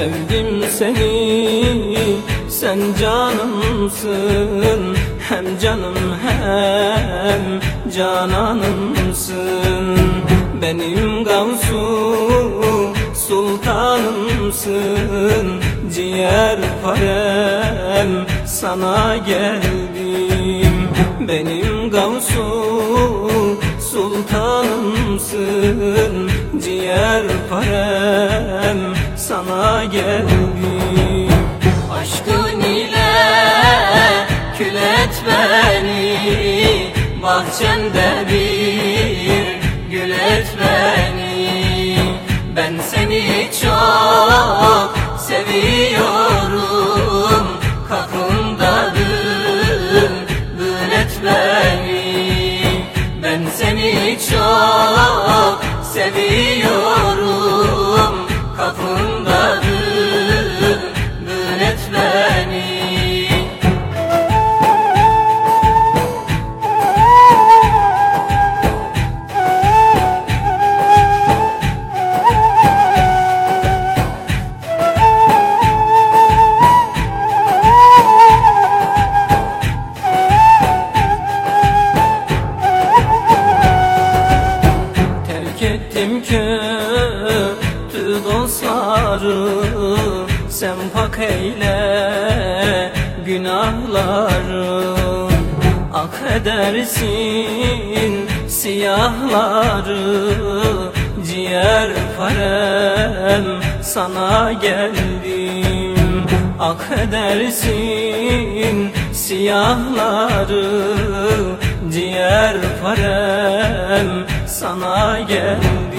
Sevdim seni sen canımsın Hem canım hem cananımsın. Benim gavsu sultanımsın Ciğer parem sana geldim. Benim gavsu sultanımsın Ciğer parem sana geldim. Aşkın ile kül et beni Bahçende bir gül et beni. Ben seni çok seviyorum Kapındadır bül et beni. Ben seni çok seviyorum Terk ettim kötü dostları Sen pak eyle günahları Ak edersin siyahları Ciğer farem sana geldim. Ak edersin siyahları Ciğer farem sana geldim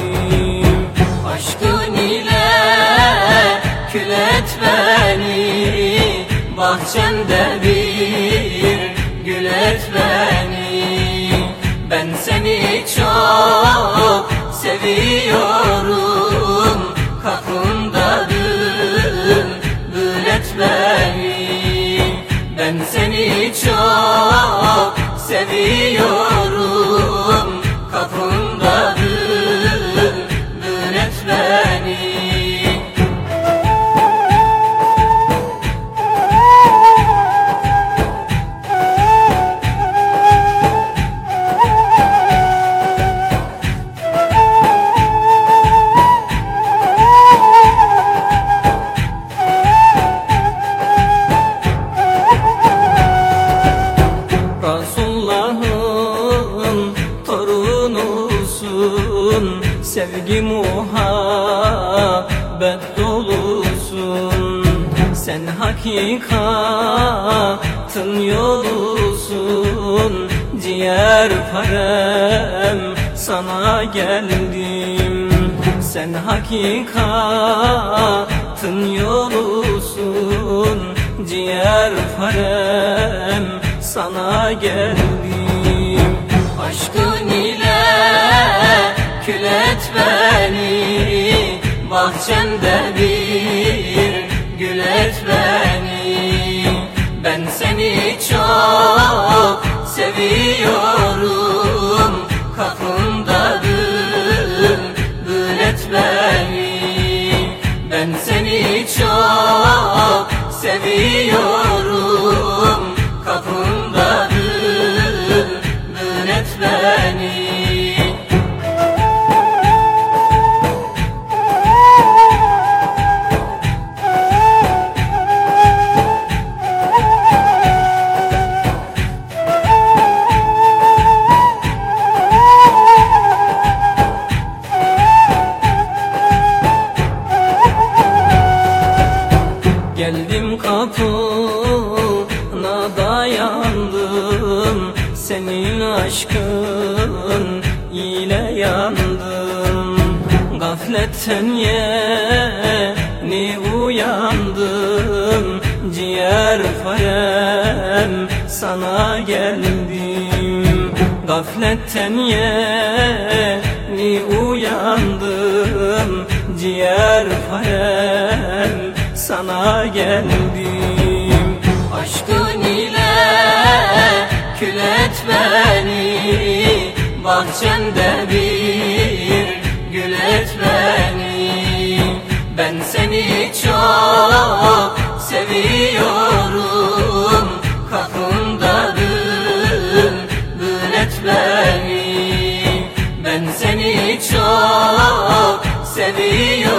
Bahçende bir gül et beni. Ben seni çok seviyorum. Kapındadır bül et beni. Ben seni çok seviyorum. Kapındadır bül et beni Sevgi muhabbet dolusun Sen hakikatın yolusun Ciğer parem sana geldim. Sen hakikatın yolusun Ciğer parem sana geldim. Aşkın ile Bahçende bir gül et beni. Ben seni çok seviyorum. Kapındadır bül et beni. Ben seni çok seviyorum Senin aşkın ile yandım. Gafletten yeni uyandım. Ciğer farem sana geldim. Gafletten yeni uyandım. Ciğer farem sana geldim Kül et beni bahçemde bir gül et beni. Ben seni çok seviyorum Kapındadır bül et beni. Ben seni çok seviyorum.